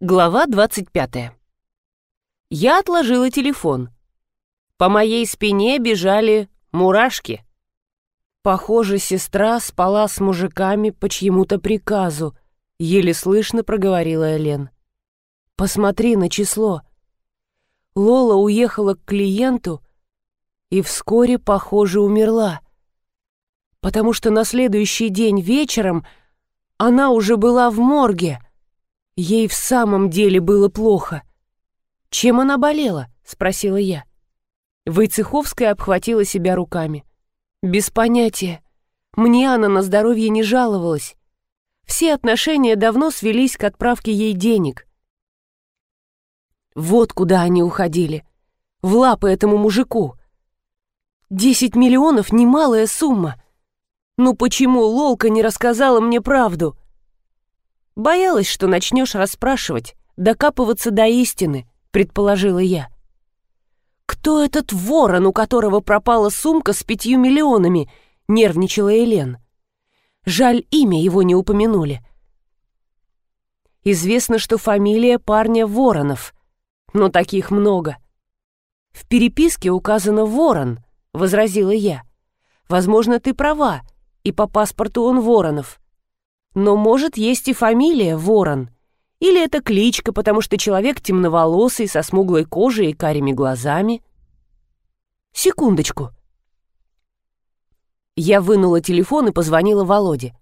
Глава 25. Я отложила телефон. По моей спине бежали мурашки. Похоже, сестра спала с мужиками по чьему-то приказу, еле слышно проговорила Элен. Посмотри на число. Лола уехала к клиенту и вскоре, похоже, умерла. Потому что на следующий день вечером она уже была в морге — Ей в самом деле было плохо. «Чем она болела?» — спросила я. Войцеховская обхватила себя руками. «Без понятия. Мне она на здоровье не жаловалась. Все отношения давно свелись к отправке ей денег. Вот куда они уходили. В лапы этому мужику. Десять миллионов — немалая сумма. Ну почему Лолка не рассказала мне правду?» Боялась, что начнешь расспрашивать, докапываться до истины, предположила я. «Кто этот ворон, у которого пропала сумка с пятью миллионами?» — нервничала Элен. «Жаль, имя его не упомянули». Известно, что фамилия парня Воронов, но таких много. «В переписке указано Ворон», — возразила я. «Возможно, ты права, и по паспорту он Воронов. Но может есть и фамилия Ворон. Или это кличка, потому что человек темноволосый, со смуглой кожей и карими глазами. Секундочку. Я вынула телефон и позвонила Володе.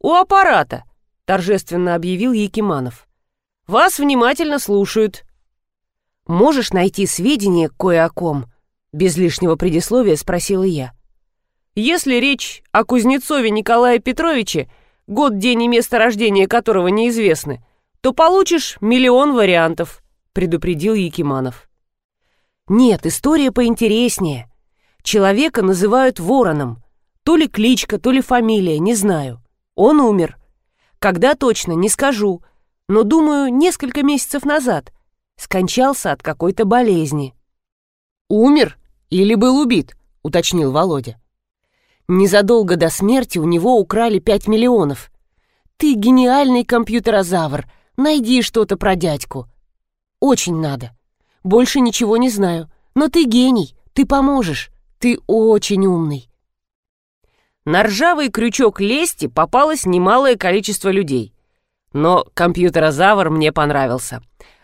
«У аппарата», — торжественно объявил Якиманов. «Вас внимательно слушают». «Можешь найти сведения кое о ком?» Без лишнего предисловия спросила я. «Если речь о Кузнецове Николае Петровиче, год, день и место рождения которого неизвестны, то получишь миллион вариантов», — предупредил Якиманов. «Нет, история поинтереснее. Человека называют вороном. То ли кличка, то ли фамилия, не знаю. Он умер. Когда точно, не скажу, но, думаю, несколько месяцев назад. Скончался от какой-то болезни». «Умер или был убит?» — уточнил Володя. Незадолго до смерти у него украли 5 миллионов. Ты гениальный компьютерозавр. Найди что-то про дядьку. Очень надо. Больше ничего не знаю. Но ты гений. Ты поможешь. Ты очень умный. На ржавый крючок лести попалось немалое количество людей. Но компьютерозавр мне понравился.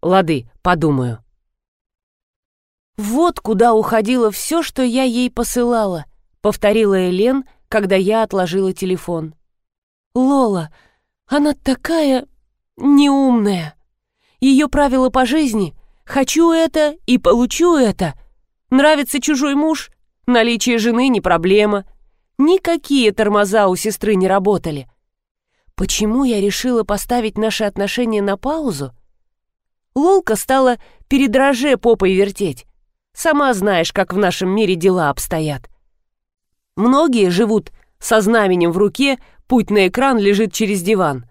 Лады, подумаю. Вот куда уходило все, что я ей посылала — повторила Элен, когда я отложила телефон. Лола, она такая неумная. Ее правила по жизни «хочу это и получу это». Нравится чужой муж, наличие жены не проблема. Никакие тормоза у сестры не работали. Почему я решила поставить наши отношения на паузу? Лолка стала перед роже попой вертеть. Сама знаешь, как в нашем мире дела обстоят. Многие живут со знаменем в руке, путь на экран лежит через диван.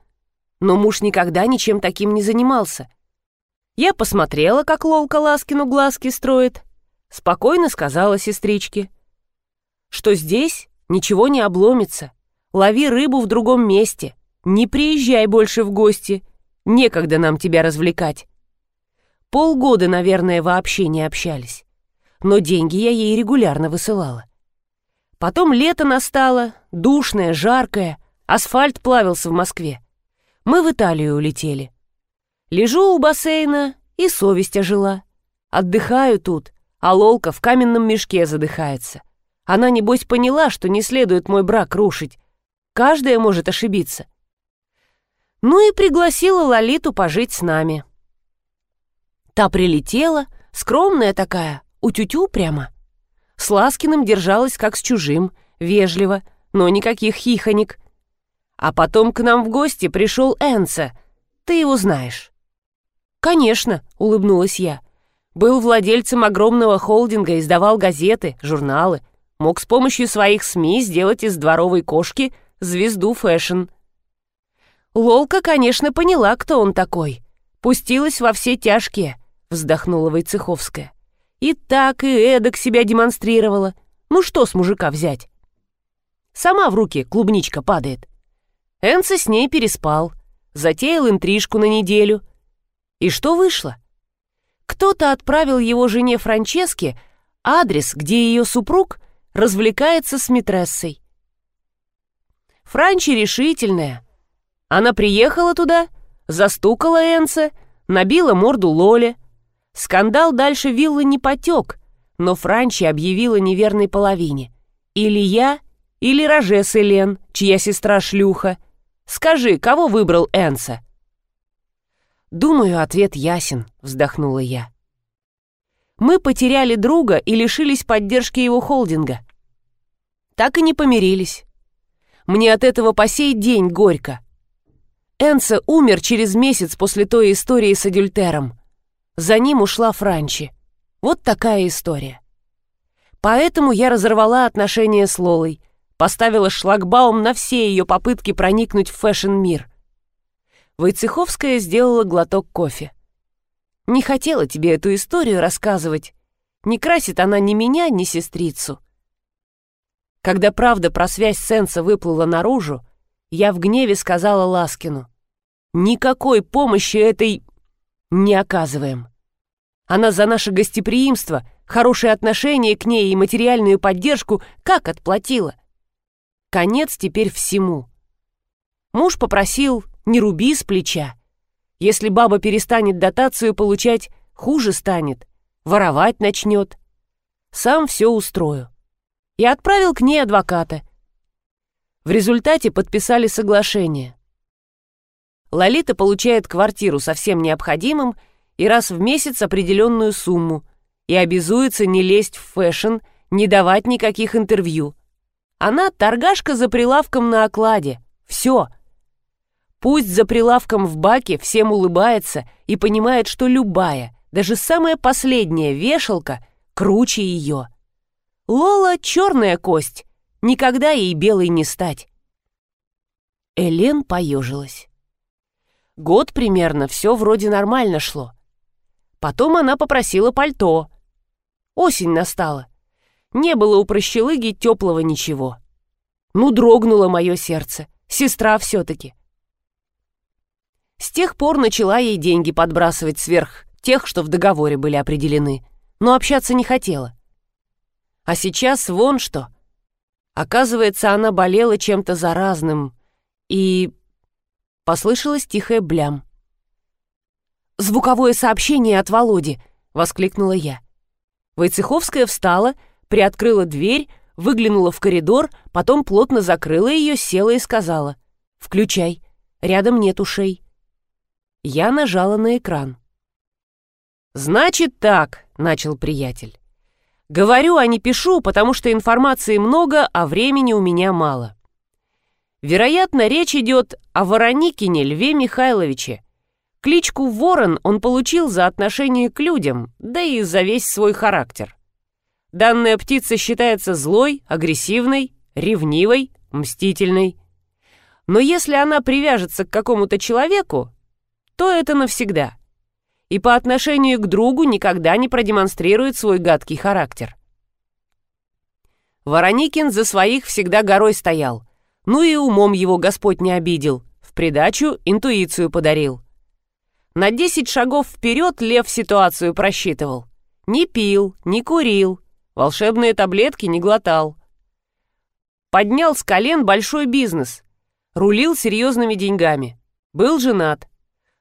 Но муж никогда ничем таким не занимался. Я посмотрела, как Лолка Ласкину глазки строит. Спокойно сказала сестричке, что здесь ничего не обломится. Лови рыбу в другом месте. Не приезжай больше в гости. Некогда нам тебя развлекать. Полгода, наверное, вообще не общались. Но деньги я ей регулярно высылала. Потом лето настало, душное, жаркое, асфальт плавился в Москве. Мы в Италию улетели. Лежу у бассейна, и совесть ожила. Отдыхаю тут, а Лолка в каменном мешке задыхается. Она, небось, поняла, что не следует мой брак рушить. Каждая может ошибиться. Ну и пригласила Лолиту пожить с нами. Та прилетела, скромная такая, утю-тю прямо. С Ласкиным держалась как с чужим, вежливо, но никаких хихонек. А потом к нам в гости пришел Энса. Ты его знаешь. «Конечно», — улыбнулась я. «Был владельцем огромного холдинга, издавал газеты, журналы. Мог с помощью своих СМИ сделать из дворовой кошки звезду фэшн». Лолка, конечно, поняла, кто он такой. Пустилась во все тяжкие, вздохнула Войцеховская. И так, и эдак себя демонстрировала. Ну что с мужика взять? Сама в руки клубничка падает. Энса с ней переспал. Затеял интрижку на неделю. И что вышло? Кто-то отправил его жене Франческе адрес, где ее супруг развлекается с митрессой. Франчи решительная. Она приехала туда, застукала Энса, набила морду Лоле. Скандал дальше виллы не потек, но Франчи объявила неверной половине. Или я, или Рожес Элен, чья сестра шлюха. Скажи, кого выбрал Энса? «Думаю, ответ ясен», — вздохнула я. «Мы потеряли друга и лишились поддержки его холдинга. Так и не помирились. Мне от этого по сей день горько. Энса умер через месяц после той истории с адюльтером. За ним ушла Франчи. Вот такая история. Поэтому я разорвала отношения с Лолой, поставила шлагбаум на все ее попытки проникнуть в фэшн-мир. Войцеховская сделала глоток кофе. «Не хотела тебе эту историю рассказывать. Не красит она ни меня, ни сестрицу». Когда правда про связь Сенса выплыла наружу, я в гневе сказала Ласкину. «Никакой помощи этой не оказываем. Она за наше гостеприимство, хорошие отношения к ней и материальную поддержку как отплатила? Конец теперь всему. Муж попросил «не руби с плеча». Если баба перестанет дотацию получать, хуже станет, воровать начнет. Сам все устрою. И отправил к ней адвоката. В результате подписали соглашение. Лолита получает квартиру со всем необходимым и раз в месяц определенную сумму и обязуется не лезть в фэшн, не давать никаких интервью. Она торгашка за прилавком на окладе. Все. Пусть за прилавком в баке всем улыбается и понимает, что любая, даже самая последняя вешалка круче ее. Лола — черная кость, никогда ей белой не стать. Элен поежилась. Год примерно все вроде нормально шло. Потом она попросила пальто. Осень настала. Не было у прощелыги теплого ничего. Ну, дрогнуло мое сердце. Сестра все-таки. С тех пор начала ей деньги подбрасывать сверх тех, что в договоре были определены, но общаться не хотела. А сейчас вон что. Оказывается, она болела чем-то заразным. И... Послышалось тихое блям. «Звуковое сообщение от Володи!» — воскликнула я. Войцеховская встала, приоткрыла дверь, выглянула в коридор, потом плотно закрыла ее, села и сказала. «Включай. Рядом нет ушей». Я нажала на экран. «Значит так», — начал приятель. «Говорю, а не пишу, потому что информации много, а времени у меня мало. Вероятно, речь идет о Вороникине Льве Михайловиче, Кличку «Ворон» он получил за отношение к людям, да и за весь свой характер. Данная птица считается злой, агрессивной, ревнивой, мстительной. Но если она привяжется к какому-то человеку, то это навсегда. И по отношению к другу никогда не продемонстрирует свой гадкий характер. Вороникин за своих всегда горой стоял. Ну и умом его Господь не обидел. В придачу интуицию подарил. На десять шагов вперед лев ситуацию просчитывал. Не пил, не курил, волшебные таблетки не глотал. Поднял с колен большой бизнес. Рулил серьезными деньгами. Был женат.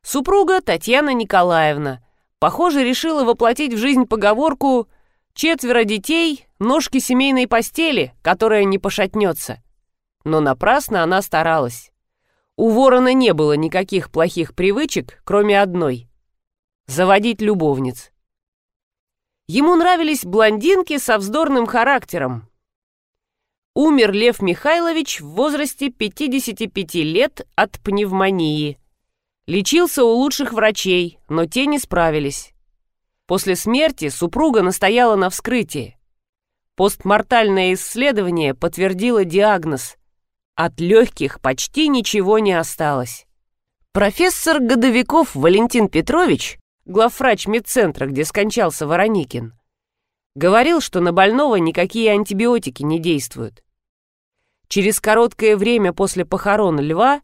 Супруга Татьяна Николаевна. Похоже, решила воплотить в жизнь поговорку «четверо детей, ножки семейной постели, которая не пошатнется». Но напрасно она старалась. У ворона не было никаких плохих привычек, кроме одной — заводить любовниц. Ему нравились блондинки со вздорным характером. Умер Лев Михайлович в возрасте 55 лет от пневмонии. Лечился у лучших врачей, но те не справились. После смерти супруга настояла на вскрытии. Постмортальное исследование подтвердило диагноз от легких почти ничего не осталось. Профессор Годовиков Валентин Петрович, главврач медцентра, где скончался Вороникин, говорил, что на больного никакие антибиотики не действуют. Через короткое время после похорон льва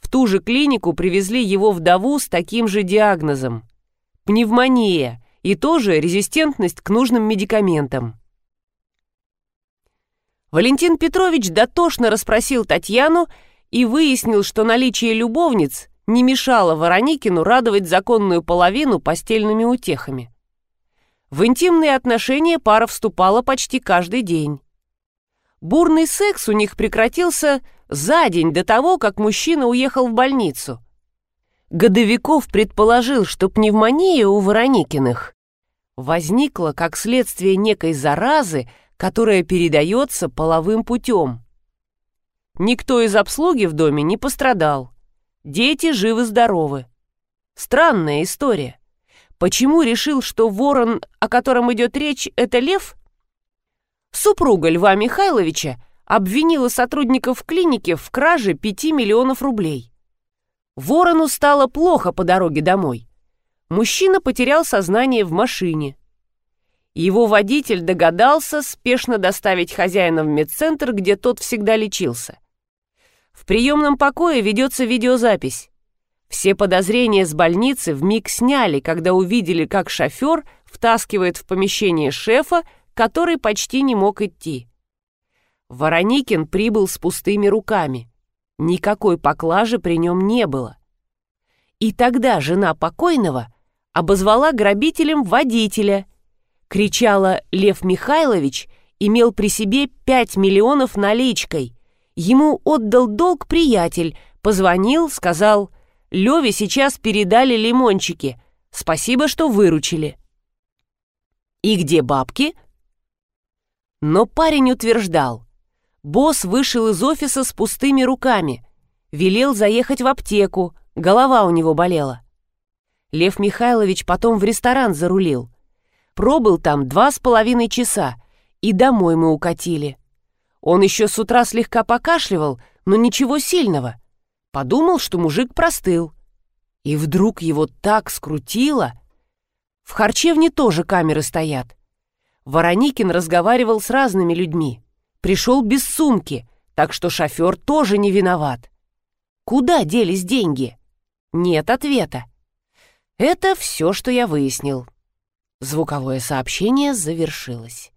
в ту же клинику привезли его вдову с таким же диагнозом пневмония и тоже резистентность к нужным медикаментам. Валентин Петрович дотошно расспросил Татьяну и выяснил, что наличие любовниц не мешало Вороникину радовать законную половину постельными утехами. В интимные отношения пара вступала почти каждый день. Бурный секс у них прекратился за день до того, как мужчина уехал в больницу. Годовиков предположил, что пневмония у Вороникиных возникла как следствие некой заразы, которая передается половым путем. Никто из обслуги в доме не пострадал. Дети живы-здоровы. Странная история. Почему решил, что ворон, о котором идет речь, это лев? Супруга Льва Михайловича обвинила сотрудников клиники в краже 5 миллионов рублей. Ворону стало плохо по дороге домой. Мужчина потерял сознание в машине. Его водитель догадался спешно доставить хозяина в медцентр, где тот всегда лечился. В приемном покое ведется видеозапись. Все подозрения с больницы в миг сняли, когда увидели, как шофер втаскивает в помещение шефа, который почти не мог идти. Вороникин прибыл с пустыми руками. Никакой поклажи при нем не было. И тогда жена покойного обозвала грабителем водителя. Кричала «Лев Михайлович» имел при себе 5 миллионов наличкой. Ему отдал долг приятель, позвонил, сказал – Леве сейчас передали лимончики. Спасибо, что выручили. И где бабки? Но парень утверждал. Босс вышел из офиса с пустыми руками. Велел заехать в аптеку, голова у него болела. Лев Михайлович потом в ресторан зарулил. Пробыл там два с половиной часа, и домой мы укатили. Он еще с утра слегка покашливал, но ничего сильного. Подумал, что мужик простыл. И вдруг его так скрутило. В харчевне тоже камеры стоят. Вороникин разговаривал с разными людьми. Пришел без сумки, так что шофер тоже не виноват. Куда делись деньги? Нет ответа. Это все, что я выяснил. Звуковое сообщение завершилось.